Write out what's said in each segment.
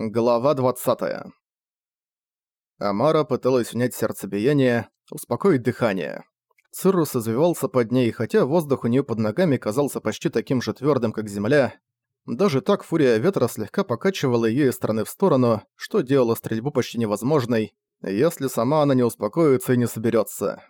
Глава 20. Амара пыталась унять сердцебиение, успокоить дыхание. Циррус извивался под ней, хотя воздух у нее под ногами казался почти таким же твердым, как земля. Даже так фурия ветра слегка покачивала ее из стороны в сторону, что делало стрельбу почти невозможной, если сама она не успокоится и не соберется.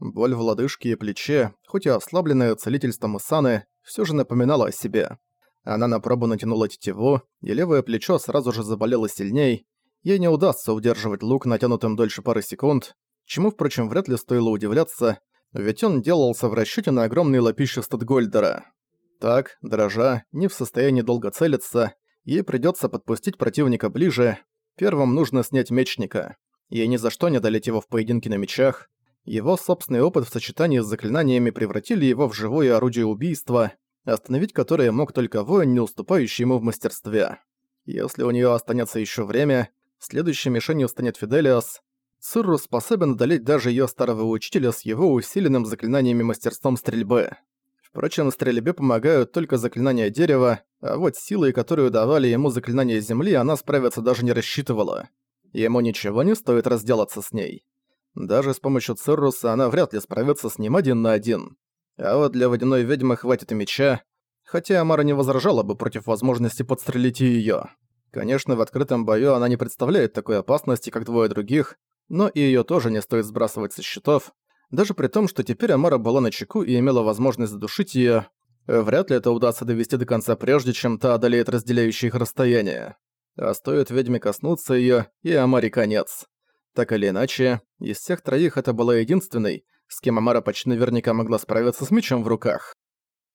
Боль в лодыжке и плече, хоть и ослабленная целительством Исаны, все же напоминала о себе. Она на пробу натянула тетиву, и левое плечо сразу же заболело сильней. Ей не удастся удерживать лук натянутым дольше пары секунд, чему, впрочем, вряд ли стоило удивляться, ведь он делался в расчете на огромные лапища Статгольдера. Так, дрожа, не в состоянии долго целиться, ей придется подпустить противника ближе. Первым нужно снять мечника. Ей ни за что не одолеть его в поединке на мечах. Его собственный опыт в сочетании с заклинаниями превратили его в живое орудие убийства, остановить которое мог только воин, не уступающий ему в мастерстве. Если у нее останется еще время, следующей мишенью станет Фиделиос. Цирру способен одолеть даже ее старого учителя с его усиленным заклинаниями мастерством стрельбы. Впрочем, стрельбе помогают только заклинания дерева, а вот силой, которую давали ему заклинания земли, она справиться даже не рассчитывала. Ему ничего не стоит разделаться с ней. Даже с помощью Цирруса она вряд ли справится с ним один на один. А вот для водяной ведьмы хватит и меча, хотя Амара не возражала бы против возможности подстрелить её. Конечно, в открытом бою она не представляет такой опасности, как двое других, но и её тоже не стоит сбрасывать со счетов. Даже при том, что теперь Амара была на чеку и имела возможность задушить её, вряд ли это удастся довести до конца прежде, чем та одолеет разделяющие их расстояние. А стоит ведьме коснуться её, и Амаре конец. Так или иначе, из всех троих это была единственной, с кем Амара почти наверняка могла справиться с мечом в руках.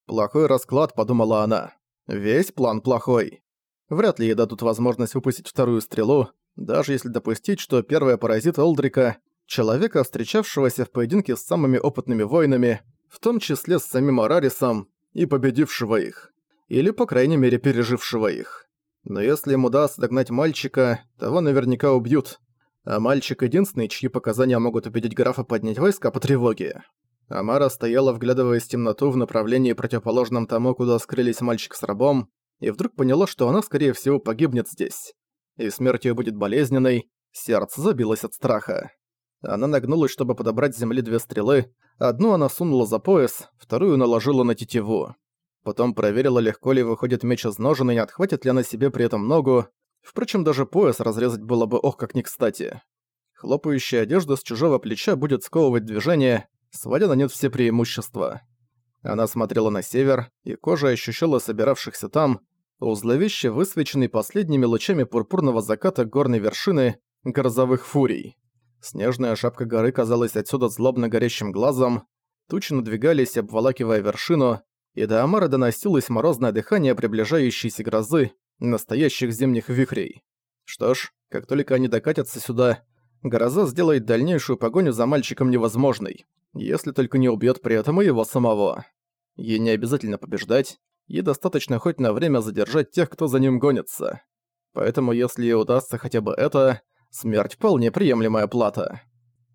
«Плохой расклад», — подумала она. «Весь план плохой. Вряд ли ей дадут возможность выпустить вторую стрелу, даже если допустить, что первая поразит Олдрика, человека, встречавшегося в поединке с самыми опытными воинами, в том числе с самим Арарисом, и победившего их. Или, по крайней мере, пережившего их. Но если им удастся догнать мальчика, того наверняка убьют, а мальчик единственный, чьи показания могут убедить графа поднять войска по тревоге. Амара стояла, вглядываясь в темноту в направлении противоположном тому, куда скрылись мальчик с рабом, и вдруг поняла, что она, скорее всего, погибнет здесь. И смерть её будет болезненной, сердце забилось от страха. Она нагнулась, чтобы подобрать с земли две стрелы, одну она сунула за пояс, вторую наложила на тетиву. Потом проверила, легко ли выходит меч из ножен и не отхватит ли она себе при этом ногу, Впрочем, даже пояс разрезать было бы ох как не кстати. Хлопающая одежда с чужого плеча будет сковывать движение, сводя на нет все преимущества. Она смотрела на север, и кожа ощущала собиравшихся там, у зловеще высвеченной последними лучами пурпурного заката горной вершины грозовых фурий. Снежная шапка горы казалась отсюда злобно горящим глазом, тучи надвигались, обволакивая вершину, и до Амара доносилось морозное дыхание приближающейся грозы, настоящих зимних вихрей. Что ж, как только они докатятся сюда, гроза сделает дальнейшую погоню за мальчиком невозможной, если только не убьет при этом его самого. Ей не обязательно побеждать, ей достаточно хоть на время задержать тех, кто за ним гонится. Поэтому если ей удастся хотя бы это, смерть вполне приемлемая плата.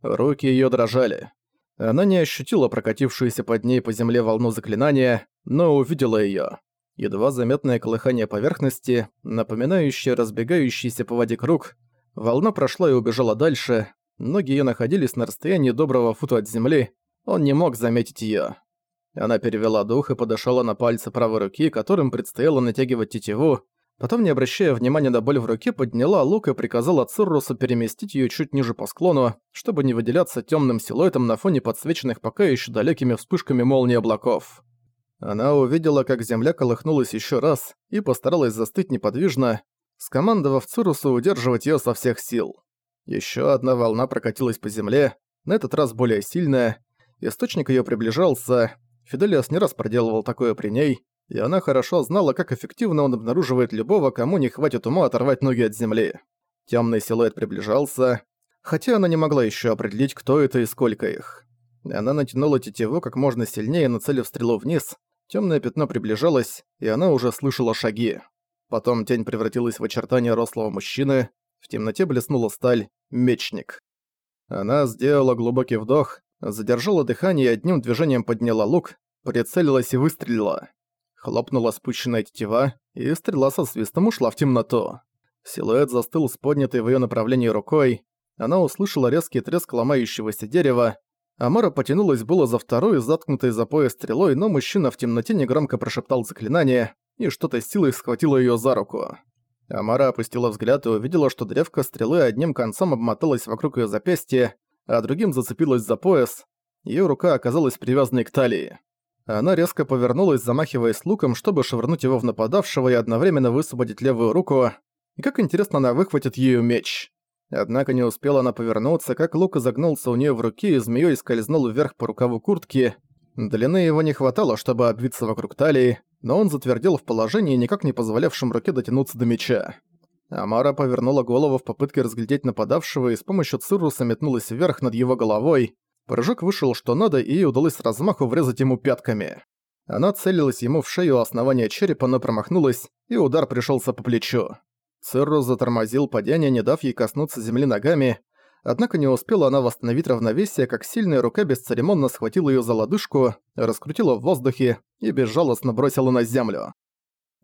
Руки ее дрожали. Она не ощутила прокатившуюся под ней по земле волну заклинания, но увидела ее едва заметное колыхание поверхности, напоминающее разбегающийся по воде круг. Волна прошла и убежала дальше, ноги её находились на расстоянии доброго фута от земли, он не мог заметить её. Она перевела дух и подошла на пальцы правой руки, которым предстояло натягивать тетиву, потом, не обращая внимания на боль в руке, подняла лук и приказала Циррусу переместить её чуть ниже по склону, чтобы не выделяться тёмным силуэтом на фоне подсвеченных пока ещё далекими вспышками молнии облаков. Она увидела, как земля колыхнулась еще раз и постаралась застыть неподвижно, скомандовав Цирусу удерживать ее со всех сил. Еще одна волна прокатилась по земле, на этот раз более сильная. Источник ее приближался. Фиделиас не раз проделывал такое при ней, и она хорошо знала, как эффективно он обнаруживает любого, кому не хватит ума оторвать ноги от земли. Темный силуэт приближался, хотя она не могла еще определить, кто это и сколько их. Она натянула тетиву как можно сильнее, нацелив стрелу вниз, Темное пятно приближалось, и она уже слышала шаги. Потом тень превратилась в очертание рослого мужчины, в темноте блеснула сталь «Мечник». Она сделала глубокий вдох, задержала дыхание и одним движением подняла лук, прицелилась и выстрелила. Хлопнула спущенная тетива, и стрела со свистом ушла в темноту. Силуэт застыл с поднятой в её направлении рукой. Она услышала резкий треск ломающегося дерева. Амара потянулась было за второй, заткнутой за пояс стрелой, но мужчина в темноте негромко прошептал заклинание, и что-то силой схватило её за руку. Амара опустила взгляд и увидела, что древко стрелы одним концом обмоталась вокруг её запястья, а другим зацепилась за пояс. Её рука оказалась привязанной к талии. Она резко повернулась, замахиваясь луком, чтобы швырнуть его в нападавшего и одновременно высвободить левую руку. И как интересно она выхватит её меч. Однако не успела она повернуться, как лук изогнулся у неё в руке и змеёй скользнул вверх по рукаву куртки. Длины его не хватало, чтобы обвиться вокруг талии, но он затвердел в положении, никак не позволявшем руке дотянуться до меча. Амара повернула голову в попытке разглядеть нападавшего и с помощью Цируса метнулась вверх над его головой. Прыжок вышел что надо, и ей удалось с размаху врезать ему пятками. Она целилась ему в шею основания черепа, но промахнулась, и удар пришелся по плечу. Циррус затормозил падение, не дав ей коснуться земли ногами, однако не успела она восстановить равновесие, как сильная рука бесцеремонно схватила её за лодыжку, раскрутила в воздухе и безжалостно бросила на землю.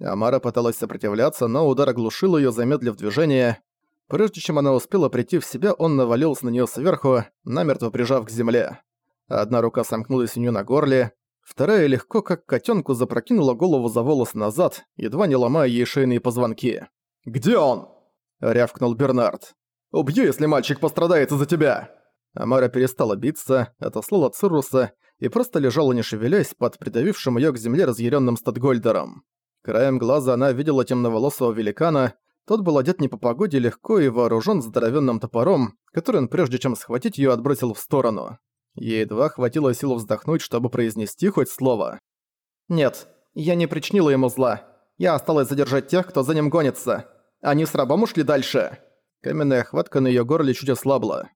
Амара пыталась сопротивляться, но удар оглушил её, замедлив движение. Прежде чем она успела прийти в себя, он навалился на неё сверху, намертво прижав к земле. Одна рука сомкнулась у неё на горле, вторая легко, как котёнку, запрокинула голову за волосы назад, едва не ломая ей шейные позвонки. «Где он?» — рявкнул Бернард. «Убью, если мальчик пострадает из-за тебя!» Амара перестала биться, отослала Цируса и просто лежала не шевелясь под придавившим её к земле разъярённым статгольдером. Краем глаза она видела темноволосого великана, тот был одет не по погоде легко и вооружен здоровенным топором, который он прежде чем схватить ее отбросил в сторону. Ей едва хватило сил вздохнуть, чтобы произнести хоть слово. «Нет, я не причинила ему зла. Я осталась задержать тех, кто за ним гонится. Они с рабом ушли дальше». Каменная хватка на ее горле чуть ослабла.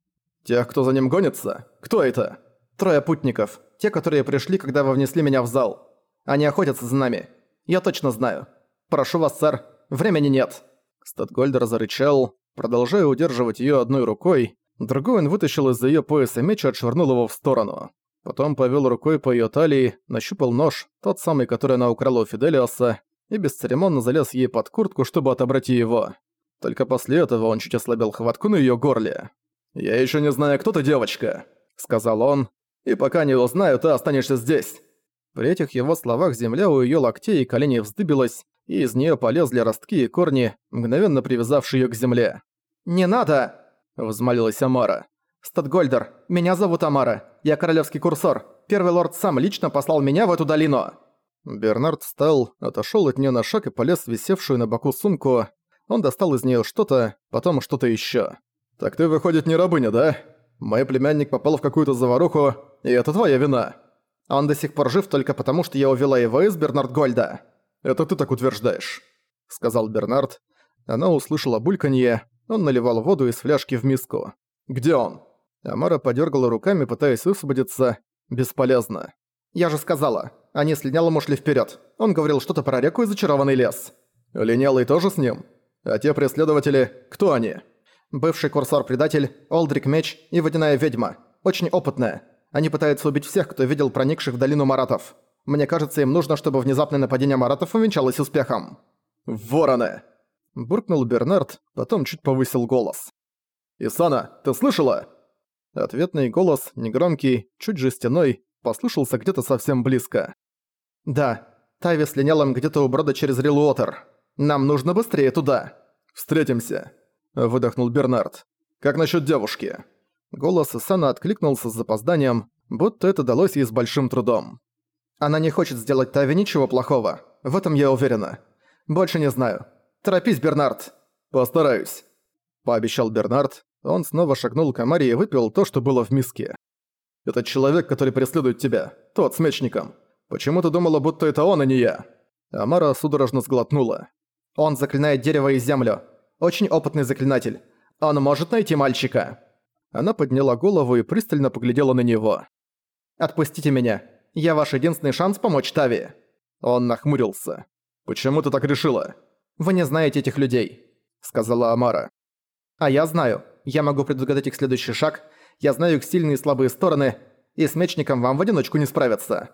«Тех, кто за ним гонится? Кто это?» «Трое путников. Те, которые пришли, когда вы внесли меня в зал. Они охотятся за нами. Я точно знаю. Прошу вас, сэр, времени нет». Статгольдер зарычал, продолжая удерживать её одной рукой, другой он вытащил из-за её пояса меч и отшвырнул его в сторону. Потом повёл рукой по её талии, нащупал нож, тот самый, который она украла у Фиделиоса, и бесцеремонно залез ей под куртку, чтобы отобрать его. Только после этого он чуть ослабил хватку на её горле. «Я ещё не знаю, кто ты, девочка», — сказал он, — «и пока не узнаю, ты останешься здесь». При этих его словах земля у её локтей и коленей вздыбилась, и из неё полезли ростки и корни, мгновенно привязавшие её к земле. «Не надо!» – взмолилась Амара. «Статгольдер, меня зовут Амара. Я королевский курсор. Первый лорд сам лично послал меня в эту долину». Бернард встал, отошёл от неё на шаг и полез в висевшую на боку сумку. Он достал из неё что-то, потом что-то ещё. «Так ты, выходит, не рабыня, да? Мой племянник попал в какую-то заваруху, и это твоя вина». Он до сих пор жив только потому, что я увела его из Бернард Гольда. Это ты так утверждаешь», — сказал Бернард. Она услышала бульканье, он наливал воду из фляжки в миску. «Где он?» Амара подергала руками, пытаясь высвободиться. Бесполезно. «Я же сказала, они с Линялом ушли вперед. Он говорил что-то про реку и зачарованный лес». «Линялый тоже с ним? А те преследователи, кто они?» «Бывший курсор-предатель, Олдрик Меч и Водяная Ведьма. Очень опытная. Они пытаются убить всех, кто видел проникших в долину маратов. Мне кажется, им нужно, чтобы внезапное нападение маратов увенчалось успехом». «Вороны!» – буркнул Бернард, потом чуть повысил голос. «Исана, ты слышала?» Ответный голос, негромкий, чуть жестяной, послышался где-то совсем близко. «Да, Тави с линялом где-то у брода через Рилуотер. Нам нужно быстрее туда». «Встретимся», – выдохнул Бернард. «Как насчет девушки?» Голос Исана откликнулся с запозданием, будто это далось ей с большим трудом. «Она не хочет сделать Тави ничего плохого. В этом я уверена. Больше не знаю. Торопись, Бернард!» «Постараюсь», — пообещал Бернард. Он снова шагнул к Амаре и выпил то, что было в миске. «Этот человек, который преследует тебя, тот с мечником. Почему ты думала, будто это он, а не я?» Амара судорожно сглотнула. «Он заклинает дерево и землю. Очень опытный заклинатель. Он может найти мальчика». Она подняла голову и пристально поглядела на него. «Отпустите меня. Я ваш единственный шанс помочь Тави». Он нахмурился. «Почему ты так решила?» «Вы не знаете этих людей», — сказала Амара. «А я знаю. Я могу предугадать их следующий шаг. Я знаю их сильные и слабые стороны, и с мечником вам в одиночку не справиться».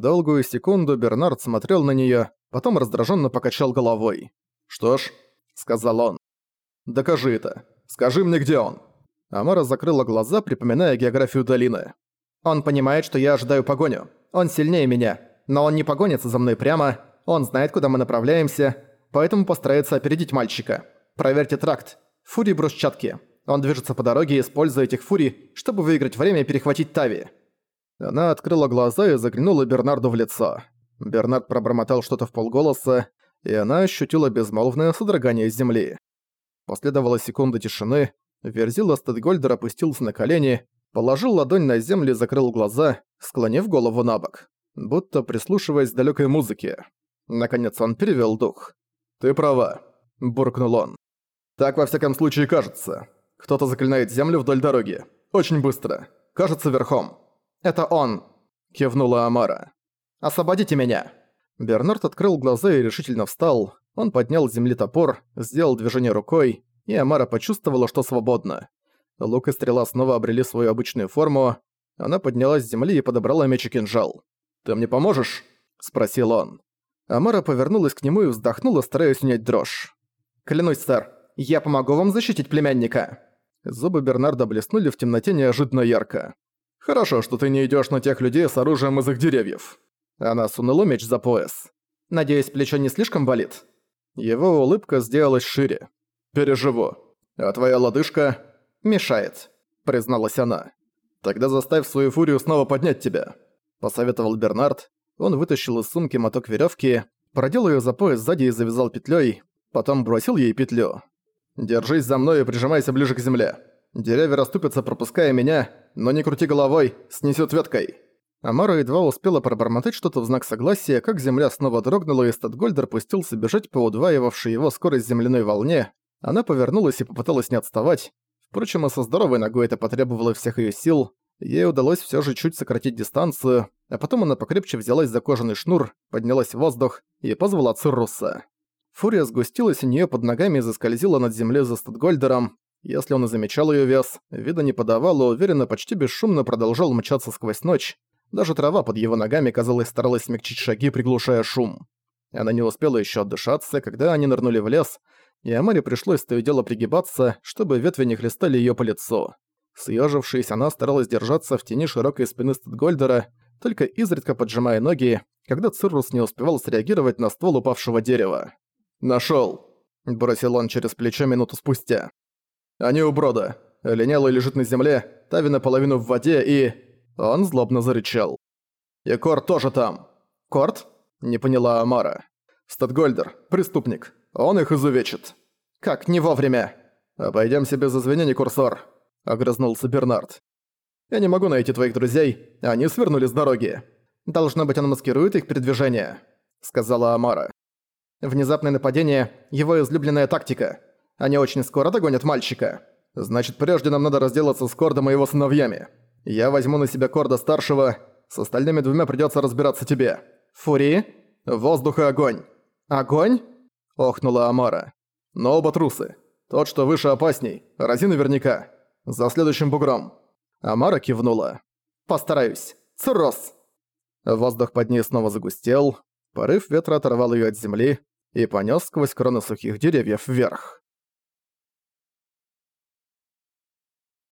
Долгую секунду Бернард смотрел на неё, потом раздражённо покачал головой. «Что ж», — сказал он, Докажи это. Скажи мне, где он». Амара закрыла глаза, припоминая географию долины. «Он понимает, что я ожидаю погоню. Он сильнее меня. Но он не погонится за мной прямо. Он знает, куда мы направляемся. Поэтому постарается опередить мальчика. Проверьте тракт. Фури брусчатки. Он движется по дороге, используя этих фурий, чтобы выиграть время и перехватить Тави». Она открыла глаза и заглянула Бернарду в лицо. Бернард пробормотал что-то в полголоса, и она ощутила безмолвное содрогание земли. Последовала секунда тишины, Верзила Стедгольдер опустился на колени, положил ладонь на землю и закрыл глаза, склонив голову на бок, будто прислушиваясь к далёкой музыке. Наконец он перевёл дух. «Ты права», — буркнул он. «Так во всяком случае кажется. Кто-то заклинает землю вдоль дороги. Очень быстро. Кажется, верхом». «Это он», — кивнула Амара. «Освободите меня!» Бернард открыл глаза и решительно встал. Он поднял с земли топор, сделал движение рукой, и Амара почувствовала, что свободна. Лук и стрела снова обрели свою обычную форму. Она поднялась с земли и подобрала меч и кинжал. «Ты мне поможешь?» – спросил он. Амара повернулась к нему и вздохнула, стараясь унять дрожь. «Клянусь, сэр, я помогу вам защитить племянника!» Зубы Бернарда блеснули в темноте неожиданно ярко. «Хорошо, что ты не идёшь на тех людей с оружием из их деревьев». Она сунула меч за пояс. «Надеюсь, плечо не слишком болит?» Его улыбка сделалась шире. «Переживу. А твоя лодыжка...» «Мешает», — призналась она. «Тогда заставь свою фурию снова поднять тебя», — посоветовал Бернард. Он вытащил из сумки моток веревки, продел ее за пояс сзади и завязал петлей, потом бросил ей петлю. «Держись за мной и прижимайся ближе к земле. Деревья расступятся, пропуская меня, но не крути головой, снесет веткой». Амара едва успела пробормотать что-то в знак согласия, как земля снова дрогнула, и Статгольдер пустился бежать по удваивавшей его скорость земляной волне. Она повернулась и попыталась не отставать. Впрочем, и со здоровой ногой это потребовало всех ее сил. Ей удалось все же чуть сократить дистанцию, а потом она покрепче взялась за кожаный шнур, поднялась в воздух и позвала Цирруса. Фурия сгустилась у нее под ногами и заскользила над землей за Статгольдером. Если он и замечал ее вес, вида не подавал, и уверенно, почти бесшумно продолжал мчаться сквозь ночь, даже трава под его ногами, казалось, старалась смягчить шаги, приглушая шум. Она не успела еще отдышаться, когда они нырнули в лес, и Амаре пришлось то и дело пригибаться, чтобы ветви не хлестали ее по лицу. Съежившись, она старалась держаться в тени широкой спины Статгольдера, только изредка поджимая ноги, когда Циррус не успевал среагировать на ствол упавшего дерева. Нашел! бросил он через плечо минуту спустя. «Они у брода. Линялый лежит на земле, Тави наполовину в воде и...» Он злобно зарычал. «И Корт тоже там!» «Корт?» – не поняла Амара. «Статгольдер, преступник. Он их изувечит». «Как не вовремя?» «Обойдёмся без извинений, курсор», – огрызнулся Бернард. «Я не могу найти твоих друзей, они свернули с дороги. Должно быть, он маскирует их передвижение», – сказала Амара. «Внезапное нападение – его излюбленная тактика. Они очень скоро догонят мальчика. Значит, прежде нам надо разделаться с Кордом и его сыновьями. Я возьму на себя Корда-старшего, с остальными двумя придётся разбираться тебе. Фури? Воздух и огонь. Огонь? Охнула Амара. Но оба трусы. Тот, что выше опасней, рази наверняка. За следующим бугром. Амара кивнула. Постараюсь. Цирроз! Воздух под ней снова загустел, порыв ветра оторвал её от земли и понёс сквозь кроны сухих деревьев вверх.